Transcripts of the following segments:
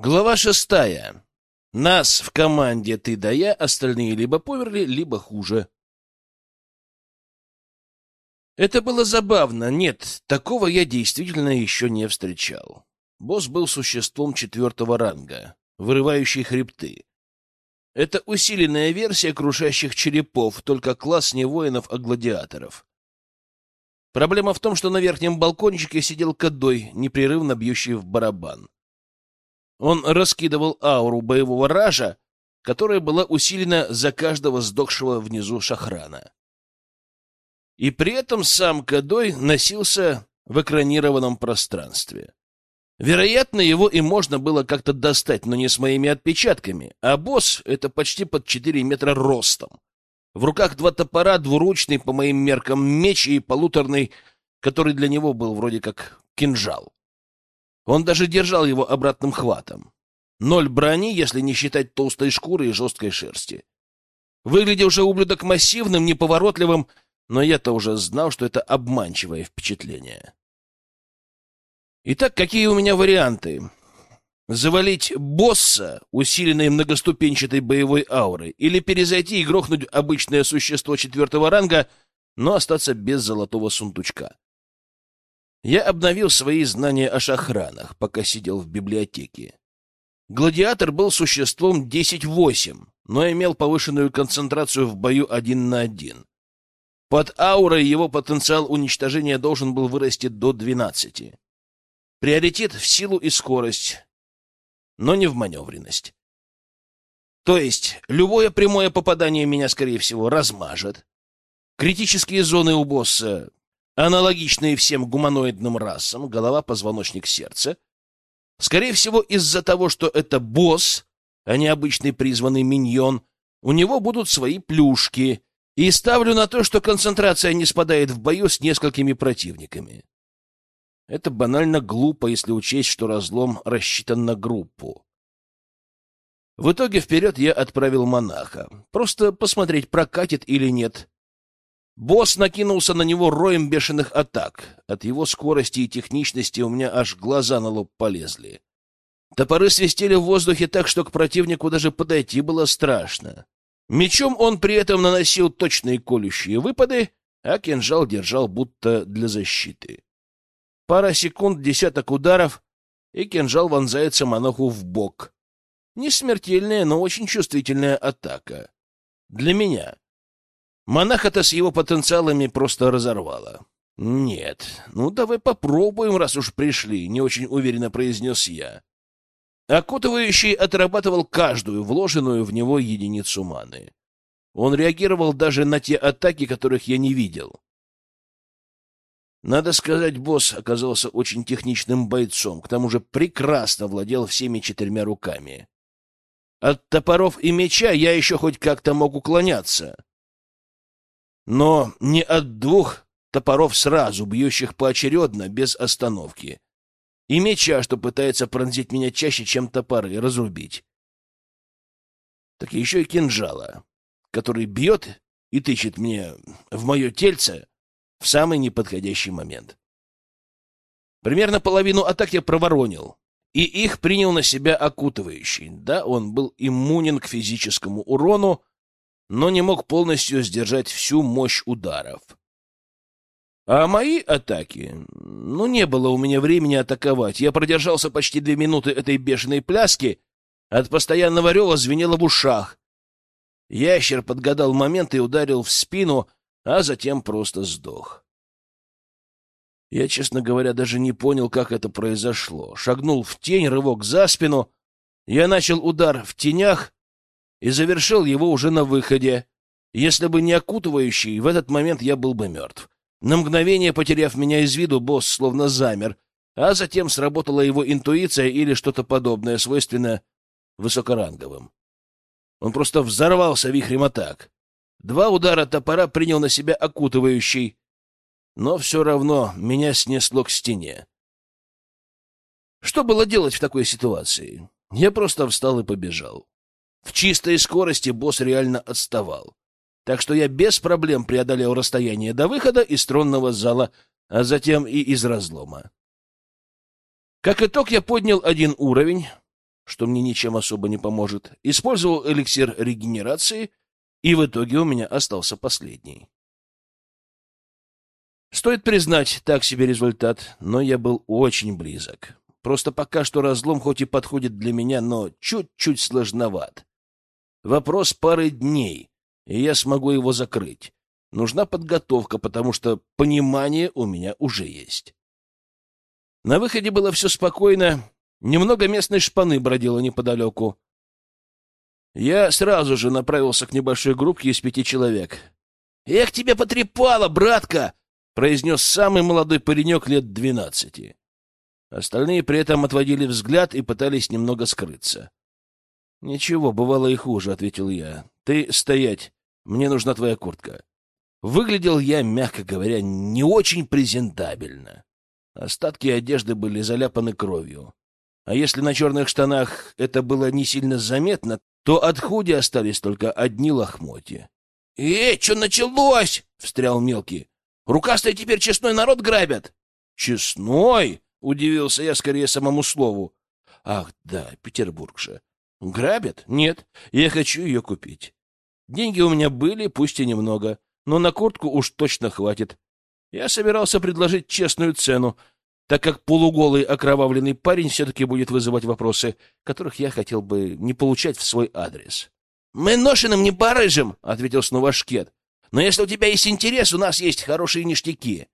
Глава шестая. Нас в команде ты да я, остальные либо померли, либо хуже. Это было забавно. Нет, такого я действительно еще не встречал. Босс был существом четвертого ранга, вырывающий хребты. Это усиленная версия крушащих черепов, только класс не воинов, а гладиаторов. Проблема в том, что на верхнем балкончике сидел Кадой, непрерывно бьющий в барабан. Он раскидывал ауру боевого ража, которая была усилена за каждого сдохшего внизу шахрана. И при этом сам Кадой носился в экранированном пространстве. Вероятно, его и можно было как-то достать, но не с моими отпечатками, а босс — это почти под 4 метра ростом. В руках два топора, двуручный, по моим меркам, меч и полуторный, который для него был вроде как кинжал. Он даже держал его обратным хватом. Ноль брони, если не считать толстой шкуры и жесткой шерсти. Выглядел же ублюдок массивным, неповоротливым, но я-то уже знал, что это обманчивое впечатление. Итак, какие у меня варианты? Завалить босса, усиленной многоступенчатой боевой аурой, или перезайти и грохнуть обычное существо четвертого ранга, но остаться без золотого сундучка. Я обновил свои знания о шахранах, пока сидел в библиотеке. Гладиатор был существом 10-8, но имел повышенную концентрацию в бою один на один. Под аурой его потенциал уничтожения должен был вырасти до 12. Приоритет в силу и скорость, но не в маневренность. То есть любое прямое попадание меня, скорее всего, размажет. Критические зоны у босса аналогичные всем гуманоидным расам, голова, позвоночник, сердце. Скорее всего, из-за того, что это босс, а не обычный призванный миньон, у него будут свои плюшки, и ставлю на то, что концентрация не спадает в бою с несколькими противниками. Это банально глупо, если учесть, что разлом рассчитан на группу. В итоге вперед я отправил монаха. Просто посмотреть, прокатит или нет. Босс накинулся на него роем бешеных атак. От его скорости и техничности у меня аж глаза на лоб полезли. Топоры свистели в воздухе так, что к противнику даже подойти было страшно. Мечом он при этом наносил точные колющие выпады, а кинжал держал будто для защиты. Пара секунд, десяток ударов, и кинжал вонзается монаху в бок. Не смертельная, но очень чувствительная атака. Для меня. Монаха-то с его потенциалами просто разорвало. «Нет, ну давай попробуем, раз уж пришли», — не очень уверенно произнес я. Окутывающий отрабатывал каждую вложенную в него единицу маны. Он реагировал даже на те атаки, которых я не видел. Надо сказать, босс оказался очень техничным бойцом, к тому же прекрасно владел всеми четырьмя руками. От топоров и меча я еще хоть как-то мог уклоняться но не от двух топоров сразу, бьющих поочередно, без остановки, и меча, что пытается пронзить меня чаще, чем топоры, разрубить. Так еще и кинжала, который бьет и тычет мне в мое тельце в самый неподходящий момент. Примерно половину атак я проворонил, и их принял на себя окутывающий. Да, он был иммунен к физическому урону, но не мог полностью сдержать всю мощь ударов. А мои атаки... Ну, не было у меня времени атаковать. Я продержался почти две минуты этой бешеной пляски. От постоянного рева звенело в ушах. Ящер подгадал момент и ударил в спину, а затем просто сдох. Я, честно говоря, даже не понял, как это произошло. Шагнул в тень, рывок за спину. Я начал удар в тенях, и завершил его уже на выходе. Если бы не окутывающий, в этот момент я был бы мертв. На мгновение, потеряв меня из виду, босс словно замер, а затем сработала его интуиция или что-то подобное, свойственное высокоранговым. Он просто взорвался вихрем атак. Два удара топора принял на себя окутывающий, но все равно меня снесло к стене. Что было делать в такой ситуации? Я просто встал и побежал. В чистой скорости босс реально отставал. Так что я без проблем преодолел расстояние до выхода из тронного зала, а затем и из разлома. Как итог, я поднял один уровень, что мне ничем особо не поможет, использовал эликсир регенерации, и в итоге у меня остался последний. Стоит признать, так себе результат, но я был очень близок. Просто пока что разлом хоть и подходит для меня, но чуть-чуть сложноват. Вопрос пары дней, и я смогу его закрыть. Нужна подготовка, потому что понимание у меня уже есть. На выходе было все спокойно, немного местной шпаны бродило неподалеку. Я сразу же направился к небольшой группке из пяти человек. «Эх, тебя потрепало, братка!» — произнес самый молодой паренек лет двенадцати. Остальные при этом отводили взгляд и пытались немного скрыться. «Ничего, бывало и хуже», — ответил я. «Ты стоять, мне нужна твоя куртка». Выглядел я, мягко говоря, не очень презентабельно. Остатки одежды были заляпаны кровью. А если на черных штанах это было не сильно заметно, то от худи остались только одни лохмотья. — Эй, что началось? — встрял мелкий. — Рукастые теперь честной народ грабят. — Честной? — удивился я скорее самому слову. — Ах, да, Петербургша. Грабят? Нет, я хочу ее купить. Деньги у меня были, пусть и немного, но на куртку уж точно хватит. Я собирался предложить честную цену, так как полуголый окровавленный парень все-таки будет вызывать вопросы, которых я хотел бы не получать в свой адрес. — Мы ношеным не барыжим, — ответил снова Шкет. — Но если у тебя есть интерес, у нас есть хорошие ништяки.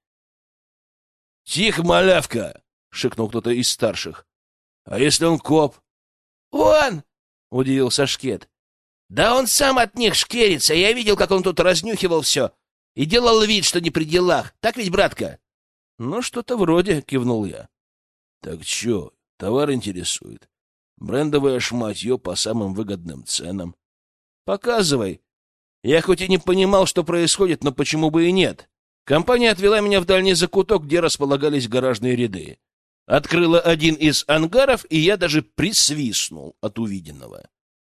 — Тихо, малявка! — шикнул кто-то из старших. — А если он коп? — Он! — удивился Шкет. — Да он сам от них шкерится. Я видел, как он тут разнюхивал все и делал вид, что не при делах. Так ведь, братка? — Ну, что-то вроде, — кивнул я. — Так что, товар интересует? Брендовое шматье по самым выгодным ценам. — Показывай. Я хоть и не понимал, что происходит, но почему бы и нет? Компания отвела меня в дальний закуток, где располагались гаражные ряды. Открыла один из ангаров, и я даже присвистнул от увиденного.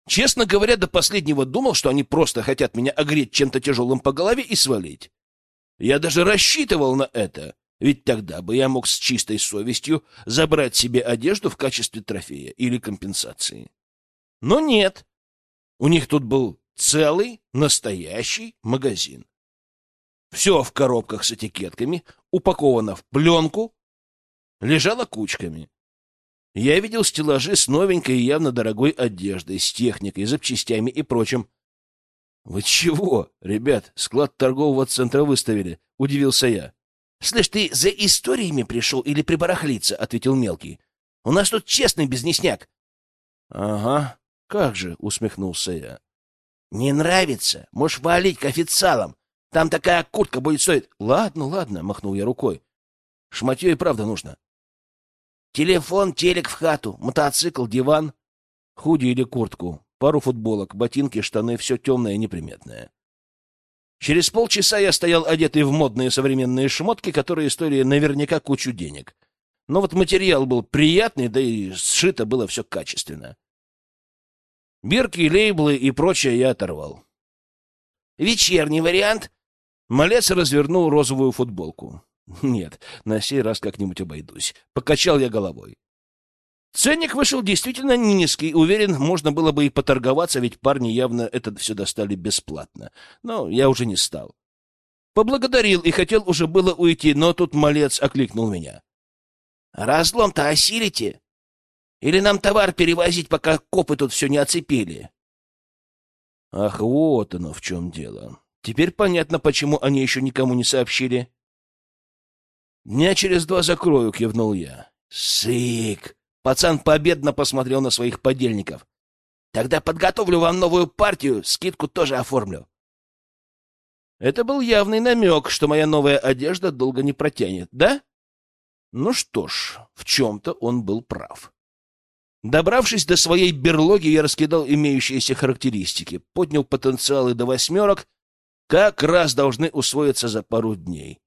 Честно говоря, до последнего думал, что они просто хотят меня огреть чем-то тяжелым по голове и свалить. Я даже рассчитывал на это. Ведь тогда бы я мог с чистой совестью забрать себе одежду в качестве трофея или компенсации. Но нет. У них тут был целый, настоящий магазин. Все в коробках с этикетками, упаковано в пленку, лежало кучками. Я видел стеллажи с новенькой и явно дорогой одеждой, с техникой, запчастями и прочим. — Вы чего, ребят, склад торгового центра выставили? — удивился я. — Слышь, ты за историями пришел или прибарахлиться? — ответил мелкий. — У нас тут честный бизнесняк. — Ага, как же, — усмехнулся я. — Не нравится? Можешь валить к официалам. Там такая куртка будет стоить. — Ладно, ладно, — махнул я рукой. — Шматье и правда нужно. Телефон, телек в хату, мотоцикл, диван, худи или куртку, пару футболок, ботинки, штаны — все темное и неприметное. Через полчаса я стоял одетый в модные современные шмотки, которые стоили наверняка кучу денег. Но вот материал был приятный, да и сшито было все качественно. Бирки, лейблы и прочее я оторвал. «Вечерний вариант?» Малец развернул розовую футболку. «Нет, на сей раз как-нибудь обойдусь». Покачал я головой. Ценник вышел действительно низкий. Уверен, можно было бы и поторговаться, ведь парни явно это все достали бесплатно. Но я уже не стал. Поблагодарил и хотел уже было уйти, но тут малец окликнул меня. — Разлом-то осилите? Или нам товар перевозить, пока копы тут все не оцепили? Ах, вот оно в чем дело. Теперь понятно, почему они еще никому не сообщили. Дня через два закрою, кивнул я. Сык! Пацан победно посмотрел на своих подельников. Тогда подготовлю вам новую партию, скидку тоже оформлю. Это был явный намек, что моя новая одежда долго не протянет, да? Ну что ж, в чем-то он был прав. Добравшись до своей берлоги, я раскидал имеющиеся характеристики, поднял потенциалы до восьмерок, как раз должны усвоиться за пару дней.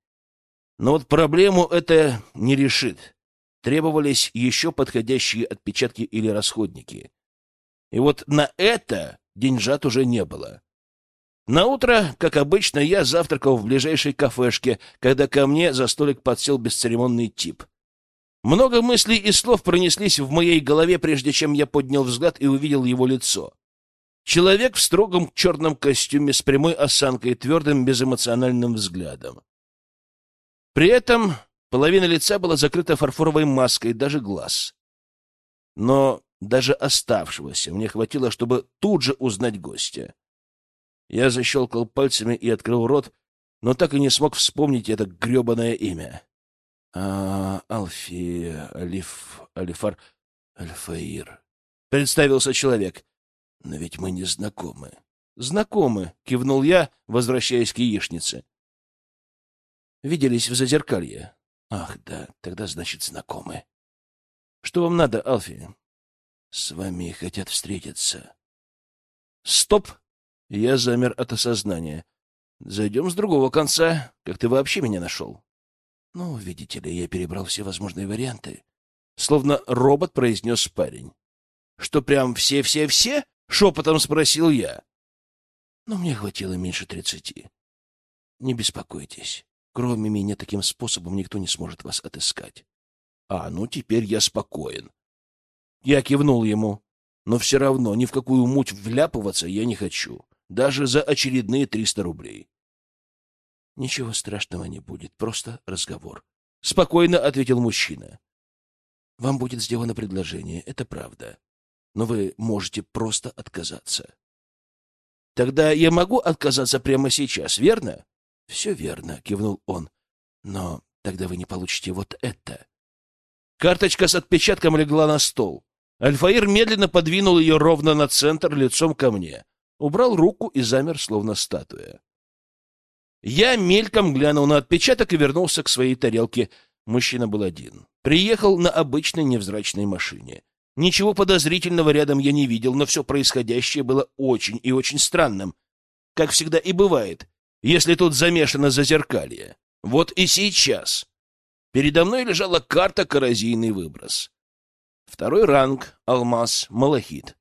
Но вот проблему это не решит требовались еще подходящие отпечатки или расходники. И вот на это деньжат уже не было. На утро, как обычно, я завтракал в ближайшей кафешке, когда ко мне за столик подсел бесцеремонный тип. Много мыслей и слов пронеслись в моей голове, прежде чем я поднял взгляд и увидел его лицо. Человек в строгом черном костюме с прямой осанкой, твердым безэмоциональным взглядом. При этом половина лица была закрыта фарфоровой маской, даже глаз. Но даже оставшегося мне хватило, чтобы тут же узнать гостя. Я защелкал пальцами и открыл рот, но так и не смог вспомнить это гребаное имя. А, Алфи, Алиф, Алифар, Альфаир. Представился человек. Но ведь мы не знакомы. Знакомы, кивнул я, возвращаясь к яичнице. Виделись в зазеркалье. Ах, да, тогда значит знакомы. Что вам надо, Алфи? С вами хотят встретиться. Стоп! Я замер от осознания. Зайдем с другого конца. Как ты вообще меня нашел? Ну, видите ли, я перебрал все возможные варианты. Словно робот произнес парень. Что, прям все-все-все? Шепотом спросил я. Но мне хватило меньше тридцати. Не беспокойтесь. Кроме меня таким способом никто не сможет вас отыскать. А, ну теперь я спокоен. Я кивнул ему. Но все равно ни в какую муть вляпываться я не хочу. Даже за очередные триста рублей. Ничего страшного не будет, просто разговор. Спокойно ответил мужчина. Вам будет сделано предложение, это правда. Но вы можете просто отказаться. Тогда я могу отказаться прямо сейчас, верно? Все верно, кивнул он. Но тогда вы не получите вот это. Карточка с отпечатком легла на стол. Альфаир медленно подвинул ее ровно на центр лицом ко мне. Убрал руку и замер, словно статуя. Я мельком глянул на отпечаток и вернулся к своей тарелке. Мужчина был один. Приехал на обычной невзрачной машине. Ничего подозрительного рядом я не видел, но все происходящее было очень и очень странным. Как всегда и бывает, если тут замешано зазеркалье. Вот и сейчас. Передо мной лежала карта «Коррозийный выброс». Второй ранг — алмаз, малахит.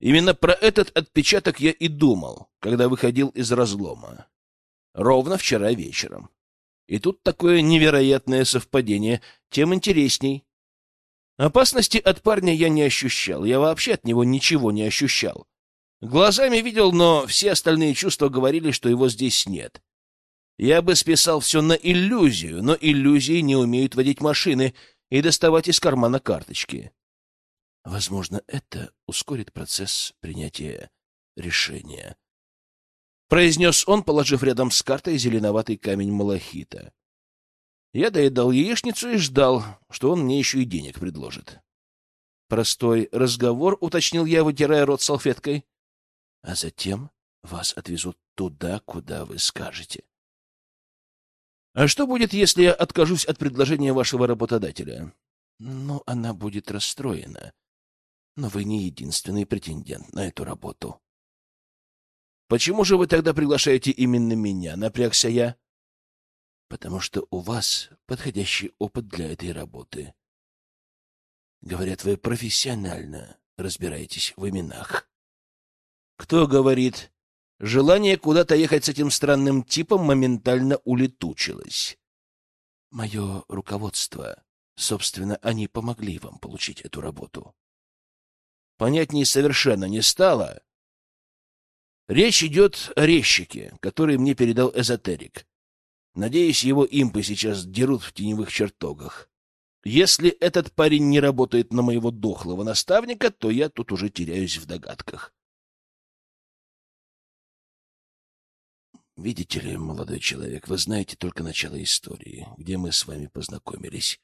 Именно про этот отпечаток я и думал, когда выходил из разлома. Ровно вчера вечером. И тут такое невероятное совпадение, тем интересней. Опасности от парня я не ощущал, я вообще от него ничего не ощущал. Глазами видел, но все остальные чувства говорили, что его здесь нет. Я бы списал все на иллюзию, но иллюзии не умеют водить машины и доставать из кармана карточки. Возможно, это ускорит процесс принятия решения. Произнес он, положив рядом с картой зеленоватый камень малахита. Я доедал яичницу и ждал, что он мне еще и денег предложит. Простой разговор, уточнил я, вытирая рот салфеткой. А затем вас отвезут туда, куда вы скажете. А что будет, если я откажусь от предложения вашего работодателя? Ну, она будет расстроена. Но вы не единственный претендент на эту работу. Почему же вы тогда приглашаете именно меня? Напрягся я. Потому что у вас подходящий опыт для этой работы. Говорят, вы профессионально разбираетесь в именах. Кто говорит? Желание куда-то ехать с этим странным типом моментально улетучилось. Мое руководство. Собственно, они помогли вам получить эту работу понятней совершенно не стало. Речь идет о резчике, который мне передал эзотерик. Надеюсь, его импы сейчас дерут в теневых чертогах. Если этот парень не работает на моего дохлого наставника, то я тут уже теряюсь в догадках. Видите ли, молодой человек, вы знаете только начало истории, где мы с вами познакомились.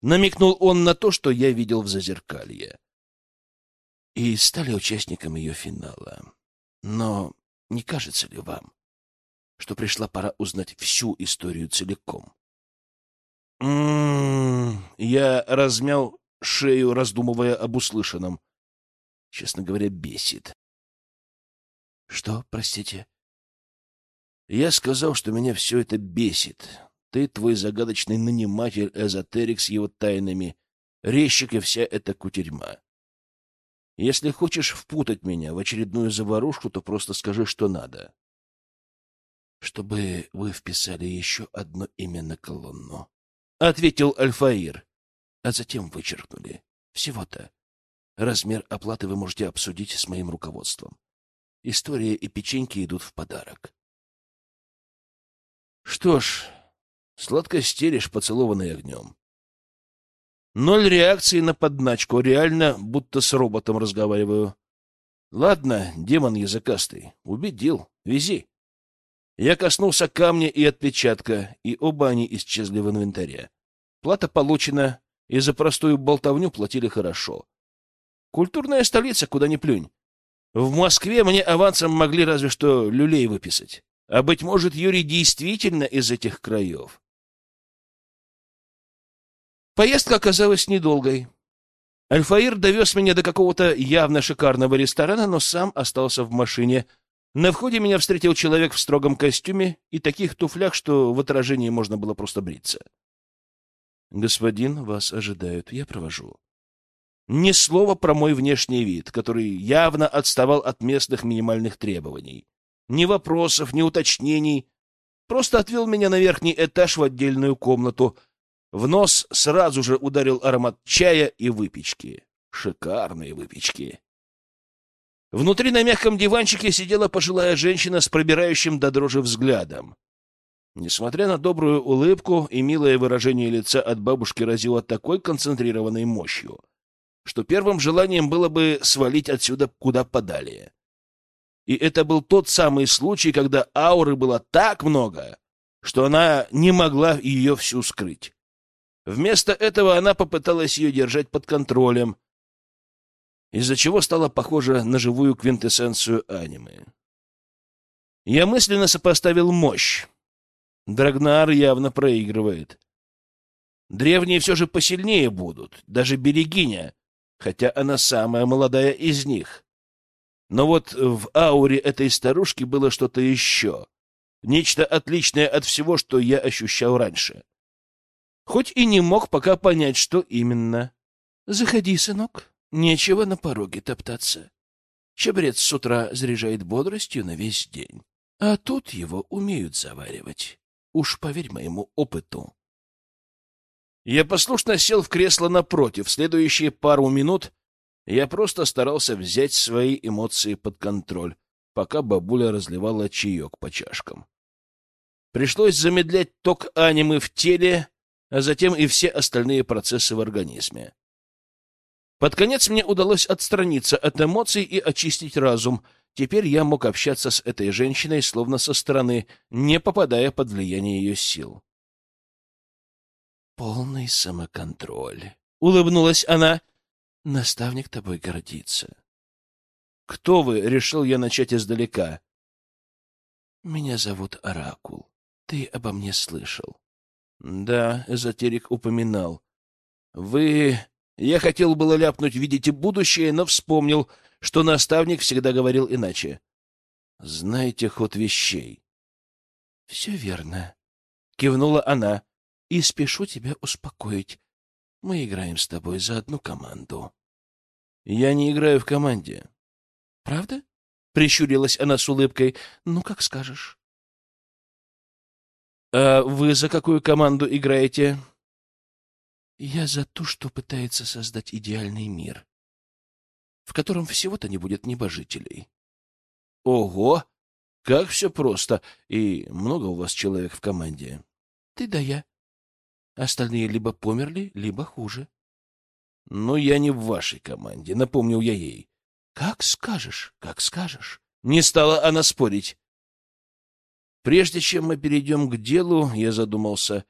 Намекнул он на то, что я видел в зазеркалье и стали участником ее финала. Но не кажется ли вам, что пришла пора узнать всю историю целиком? М -м -м, я размял шею, раздумывая об услышанном. Честно говоря, бесит. Что, простите? Я сказал, что меня все это бесит. Ты, твой загадочный наниматель, эзотерик с его тайнами, резчик и вся эта кутерьма. Если хочешь впутать меня в очередную заварушку, то просто скажи, что надо. Чтобы вы вписали еще одно имя на колонну. — ответил Альфаир. А затем вычеркнули. Всего-то. Размер оплаты вы можете обсудить с моим руководством. История и печеньки идут в подарок. Что ж, сладко стелишь, поцелованный огнем. Ноль реакции на подначку, реально будто с роботом разговариваю. Ладно, демон языкастый, убедил, вези. Я коснулся камня и отпечатка, и оба они исчезли в инвентаре. Плата получена, и за простую болтовню платили хорошо. Культурная столица, куда ни плюнь. В Москве мне авансом могли разве что люлей выписать. А, быть может, Юрий действительно из этих краев. Поездка оказалась недолгой. Альфаир довез меня до какого-то явно шикарного ресторана, но сам остался в машине. На входе меня встретил человек в строгом костюме и таких туфлях, что в отражении можно было просто бриться. «Господин, вас ожидают. Я провожу». Ни слова про мой внешний вид, который явно отставал от местных минимальных требований. Ни вопросов, ни уточнений. Просто отвел меня на верхний этаж в отдельную комнату. В нос сразу же ударил аромат чая и выпечки. Шикарные выпечки. Внутри на мягком диванчике сидела пожилая женщина с пробирающим до дрожи взглядом. Несмотря на добрую улыбку и милое выражение лица от бабушки разило такой концентрированной мощью, что первым желанием было бы свалить отсюда куда подалее. И это был тот самый случай, когда ауры было так много, что она не могла ее всю скрыть. Вместо этого она попыталась ее держать под контролем, из-за чего стала похожа на живую квинтэссенцию анимы. Я мысленно сопоставил мощь. Драгнар явно проигрывает. Древние все же посильнее будут, даже Берегиня, хотя она самая молодая из них. Но вот в ауре этой старушки было что-то еще. Нечто отличное от всего, что я ощущал раньше. Хоть и не мог пока понять, что именно. «Заходи, сынок. Нечего на пороге топтаться. Чабрец с утра заряжает бодростью на весь день. А тут его умеют заваривать. Уж поверь моему опыту». Я послушно сел в кресло напротив. Следующие пару минут я просто старался взять свои эмоции под контроль, пока бабуля разливала чаек по чашкам. Пришлось замедлять ток анимы в теле, а затем и все остальные процессы в организме. Под конец мне удалось отстраниться от эмоций и очистить разум. Теперь я мог общаться с этой женщиной словно со стороны, не попадая под влияние ее сил. Полный самоконтроль. Улыбнулась она. Наставник тобой гордится. Кто вы? Решил я начать издалека. Меня зовут Оракул. Ты обо мне слышал? Да, эзотерик упоминал. Вы... Я хотел было ляпнуть «видите будущее», но вспомнил, что наставник всегда говорил иначе. Знаете ход вещей. Все верно. Кивнула она и спешу тебя успокоить. Мы играем с тобой за одну команду. Я не играю в команде. Правда? Прищурилась она с улыбкой. Ну, как скажешь. А вы за какую команду играете? Я за ту, что пытается создать идеальный мир, в котором всего-то не будет небожителей. Ого! Как все просто! И много у вас человек в команде? Ты да я. Остальные либо померли, либо хуже. — Но я не в вашей команде, — напомнил я ей. — Как скажешь, как скажешь. Не стала она спорить. Прежде чем мы перейдем к делу, я задумался,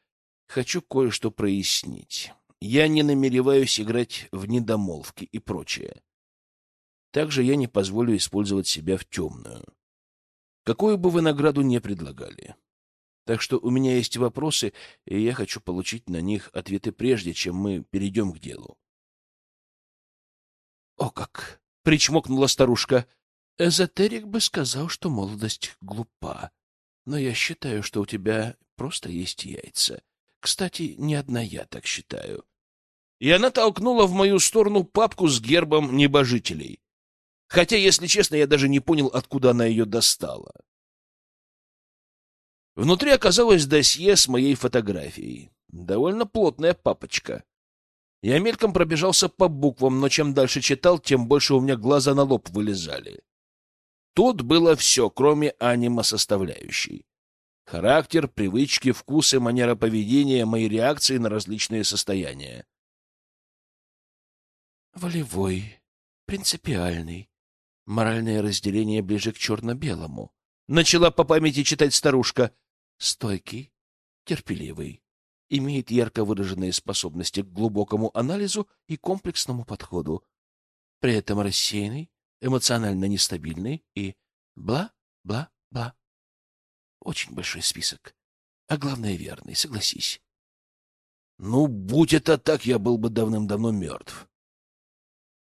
хочу кое-что прояснить. Я не намереваюсь играть в недомолвки и прочее. Также я не позволю использовать себя в темную. Какую бы вы награду не предлагали. Так что у меня есть вопросы, и я хочу получить на них ответы прежде, чем мы перейдем к делу. — Как! — причмокнула старушка. — Эзотерик бы сказал, что молодость глупа. Но я считаю, что у тебя просто есть яйца. Кстати, не одна я так считаю. И она толкнула в мою сторону папку с гербом небожителей. Хотя, если честно, я даже не понял, откуда она ее достала. Внутри оказалось досье с моей фотографией. Довольно плотная папочка. Я мельком пробежался по буквам, но чем дальше читал, тем больше у меня глаза на лоб вылезали. Тут было все, кроме анима-составляющей. Характер, привычки, вкусы, манера поведения, мои реакции на различные состояния. Волевой, принципиальный, моральное разделение ближе к черно-белому. Начала по памяти читать старушка. Стойкий, терпеливый, имеет ярко выраженные способности к глубокому анализу и комплексному подходу. При этом рассеянный, эмоционально нестабильный и бла-бла-бла. Очень большой список. А главное, верный, согласись. Ну, будь это так, я был бы давным-давно мертв.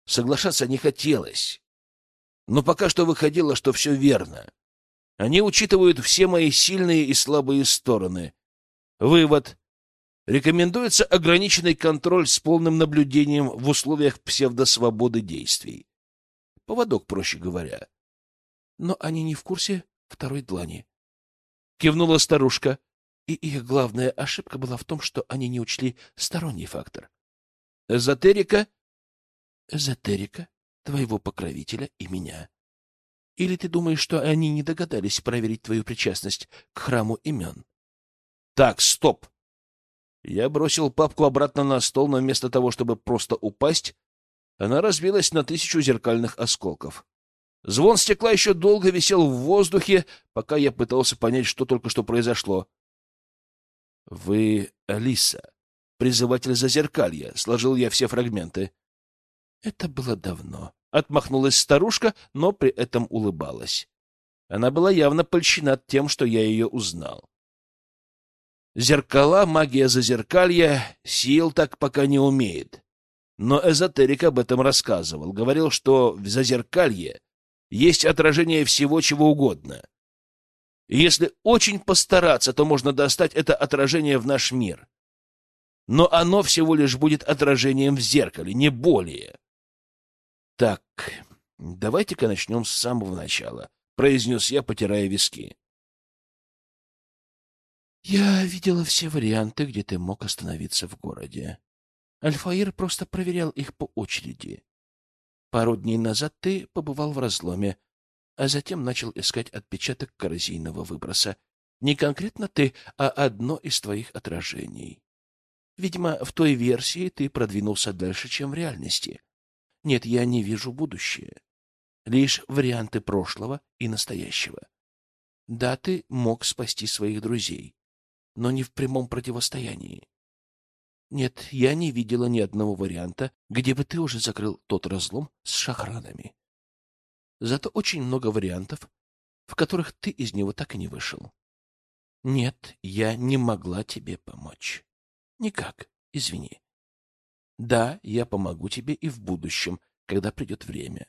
Соглашаться не хотелось. Но пока что выходило, что все верно. Они учитывают все мои сильные и слабые стороны. Вывод. Рекомендуется ограниченный контроль с полным наблюдением в условиях псевдосвободы действий. Поводок, проще говоря. Но они не в курсе второй длани. Кивнула старушка. И их главная ошибка была в том, что они не учли сторонний фактор. Эзотерика? Эзотерика твоего покровителя и меня. Или ты думаешь, что они не догадались проверить твою причастность к храму имен? Так, стоп! Я бросил папку обратно на стол, но вместо того, чтобы просто упасть, она разбилась на тысячу зеркальных осколков. Звон стекла еще долго висел в воздухе, пока я пытался понять, что только что произошло. — Вы Алиса, призыватель зазеркалья, — сложил я все фрагменты. — Это было давно. Отмахнулась старушка, но при этом улыбалась. Она была явно польщена тем, что я ее узнал. Зеркала, магия зазеркалья, сил так пока не умеет. Но эзотерик об этом рассказывал. Говорил, что в зазеркалье есть отражение всего, чего угодно. И если очень постараться, то можно достать это отражение в наш мир. Но оно всего лишь будет отражением в зеркале, не более. Так, давайте-ка начнем с самого начала, — произнес я, потирая виски. Я видела все варианты, где ты мог остановиться в городе. Альфаир просто проверял их по очереди. Пару дней назад ты побывал в разломе, а затем начал искать отпечаток коррозийного выброса. Не конкретно ты, а одно из твоих отражений. Видимо, в той версии ты продвинулся дальше, чем в реальности. Нет, я не вижу будущее. Лишь варианты прошлого и настоящего. Да, ты мог спасти своих друзей, но не в прямом противостоянии. Нет, я не видела ни одного варианта, где бы ты уже закрыл тот разлом с шахранами. Зато очень много вариантов, в которых ты из него так и не вышел. Нет, я не могла тебе помочь. Никак, извини. Да, я помогу тебе и в будущем, когда придет время.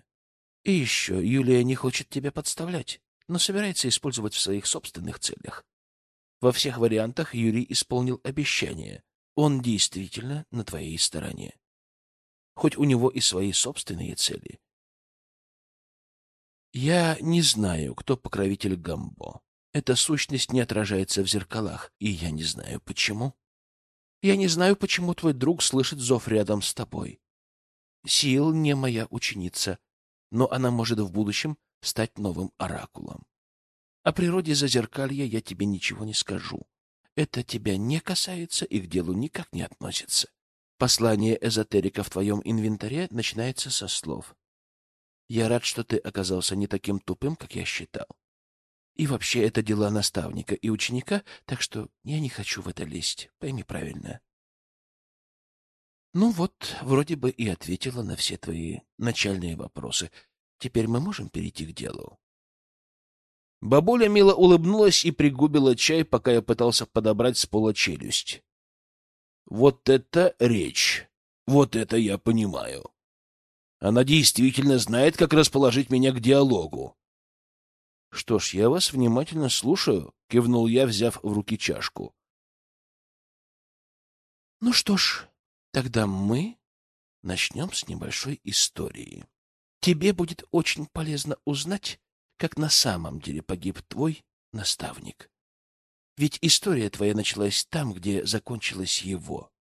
И еще, Юлия не хочет тебя подставлять, но собирается использовать в своих собственных целях. Во всех вариантах Юрий исполнил обещание. Он действительно на твоей стороне. Хоть у него и свои собственные цели. Я не знаю, кто покровитель Гамбо. Эта сущность не отражается в зеркалах, и я не знаю, почему. Я не знаю, почему твой друг слышит зов рядом с тобой. Сил не моя ученица, но она может в будущем стать новым оракулом. О природе зазеркалья я тебе ничего не скажу. Это тебя не касается и к делу никак не относится. Послание эзотерика в твоем инвентаре начинается со слов. Я рад, что ты оказался не таким тупым, как я считал. И вообще, это дела наставника и ученика, так что я не хочу в это лезть, пойми правильно. Ну вот, вроде бы и ответила на все твои начальные вопросы. Теперь мы можем перейти к делу. Бабуля мило улыбнулась и пригубила чай, пока я пытался подобрать с пола челюсть. Вот это речь! Вот это я понимаю! Она действительно знает, как расположить меня к диалогу. — Что ж, я вас внимательно слушаю, — кивнул я, взяв в руки чашку. — Ну что ж, тогда мы начнем с небольшой истории. Тебе будет очень полезно узнать, как на самом деле погиб твой наставник. Ведь история твоя началась там, где закончилась его.